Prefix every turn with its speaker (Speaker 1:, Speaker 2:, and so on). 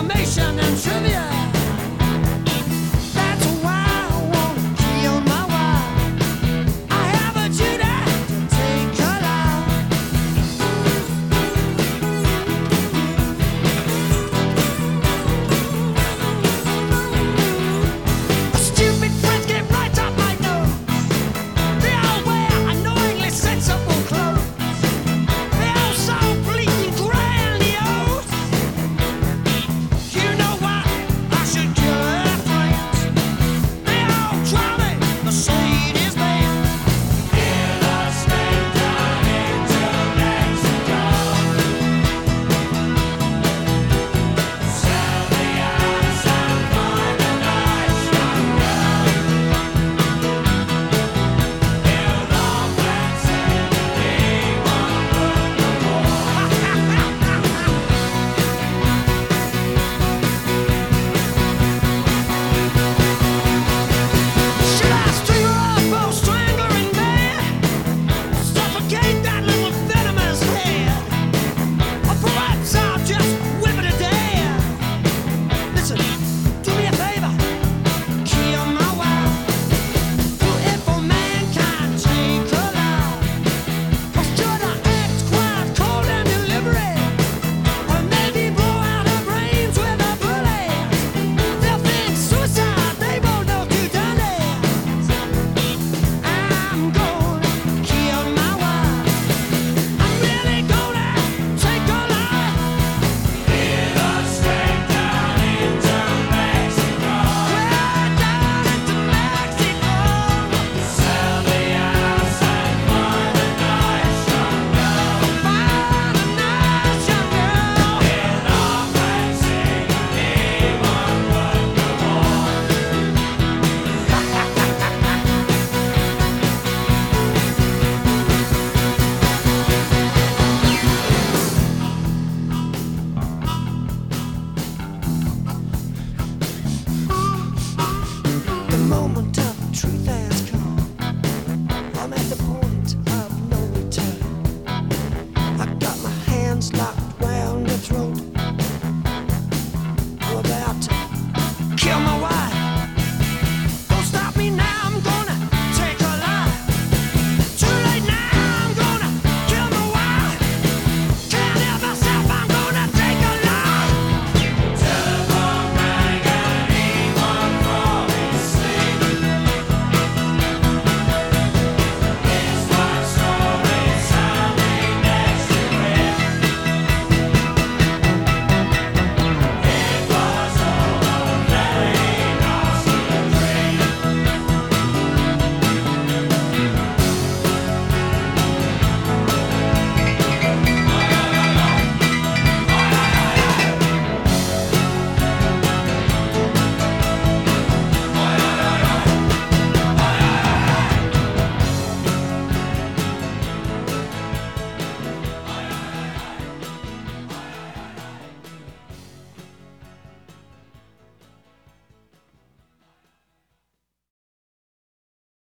Speaker 1: information and trivia.